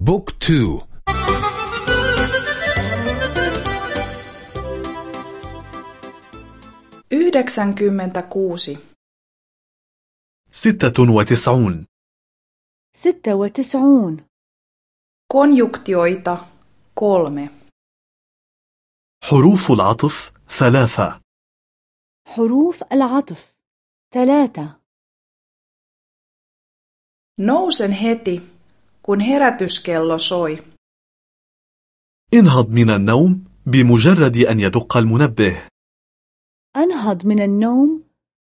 بوك تو. Yhdeksänkymmentäkuusi. ستة وتسعون. ستة وتسعون. Konjunktioita kolme. حروف العطف ثلاثة. حروف العطف ثلاثة. Nousen heti, kun herätyskello soi. انهض من النوم بمجرد أن يدق المنبه أنهض من النوم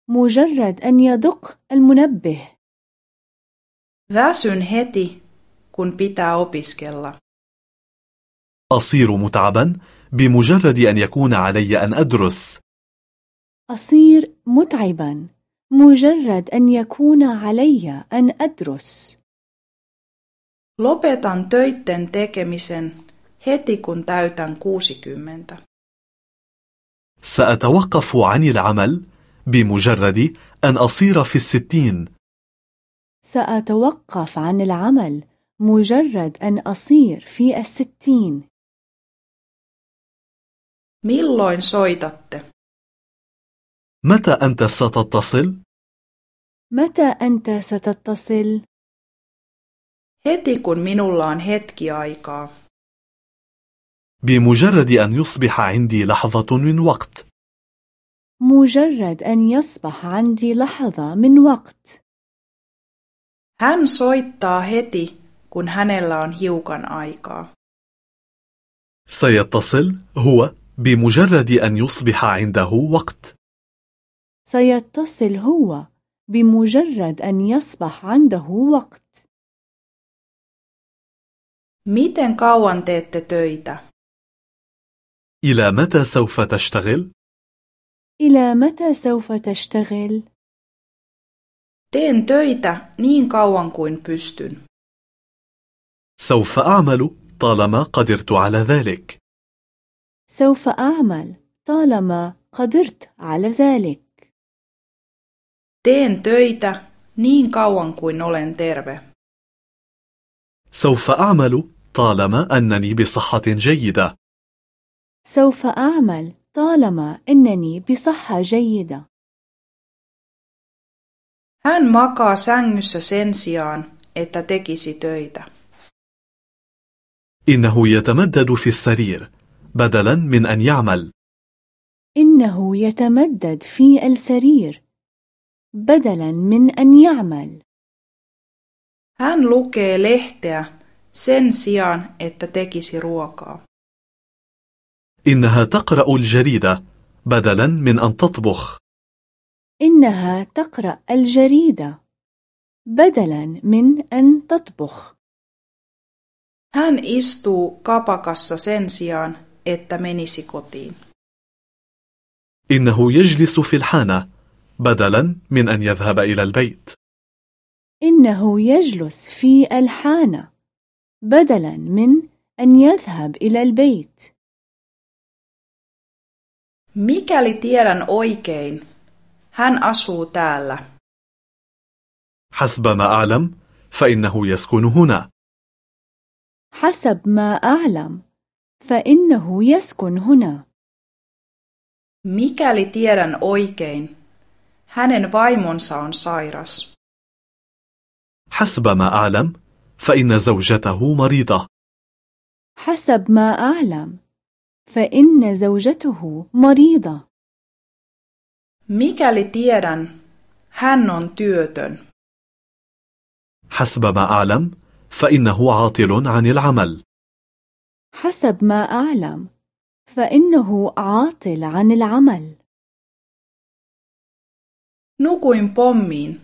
مجرد أن يدق المنبه Väsyn heti, kun pitää opiskella. أصير متعبا بمجرد أن يكون علي أن أدرس أصير متعبا مجرد أن يكون علي أن أدرس Lopetan töitten tekemisen heti, kun täytän 60. سأتوقف عن العمل بمجرد أن أصير في الستين سأتوقف عن العمل مجرد أن أصير في الستين Milloin soitatte? متى أنت ستتصل؟ متى أنت ستتصل؟ Heti, kun minulla on hetki aikaa. بمجرد أن يصبح عندي لحظة من وقت مجرد أن يصبح عندي لحظة من وقت Hän soittaa heti, kun hänellä on hiukan aikaa. سيتصل هو بمجرد أن يصبح عنده وقت سيتصل هو بمجرد أن يصبح عنده وقت Miten kauan teette töitä? إلى متى سوف تشتغل؟ إلى متى سوف تشتغل؟ Teen töitä niin kauan kuin pystyn. سوف أعمل طالما قدرت على ذلك سوف أعمل طالما قدرت على ذلك Teen töitä niin kauan kuin olen terve. سوف أعمل طالما أنني بصحة جيدة. سوف أعمل طالما أنني بصحة جيدة. Hän makaa sängyssä sen sijaan, että tekisi töitä. إنه يتمدد في السرير بدلا من أن يعمل. إنه يتمدد في السرير بدلا من أن يعمل. Hän lukee lehteä sen sijaan, että tekisi ruokaa. إنها تقرأ الجريدة بدلا من أن تطبخ إنها تقرأ الجريدة بدلا من أن تطبخ Hän istuu kapakassa sen sijaan, että menisi kotiin. إنه يجلس في الحانة بدلا من أن يذهب إلى البيت إنه يجلس في الحانة بدلا من أن يذهب إلى البيت Mikäli tiedän oikein, hän asuu täällä. حسب ما أعلم فإنه يسكن هنا حسب ما أعلم فإنه يسكن هنا Mikäli tiedän oikein, hänen vaimonsa on sairas. حسب ما أعلم فإن زوجته مريضة حسب ما أعلم فإن زوجته مريضة Mikäli tiedän, hän on työtön. حسب ما أعلم فإنه عاطل عن العمل حسب ما أعلم فإنه عاطل عن العمل Nukuin pommiin.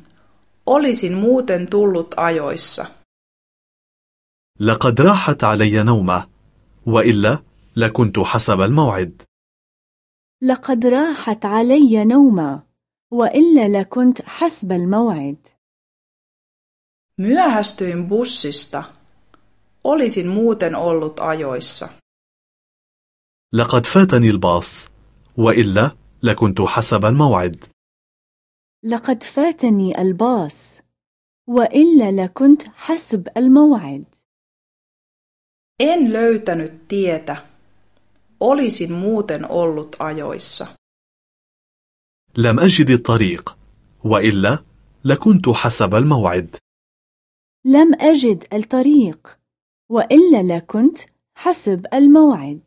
Olisin muuten tullut ajoissa. لقد راحت علي نومة وإلا لكنت حسب الموعد لقد راحت علي نومة وإلا لكنت حسب الموعد Myöhästyin bussista. Olisin muuten ollut ajoissa. لقد فاتني الباص وإلا لكنت حسب الموعد لقد فاتني الباص وإلا لكنت حسب الموعد En löytänyt tietä. Olisin muuten ollut ajoissa. لم أجد الطريق وإلا لكنت حسب الموعد لم أجد الطريق وإلا لكنت حسب الموعد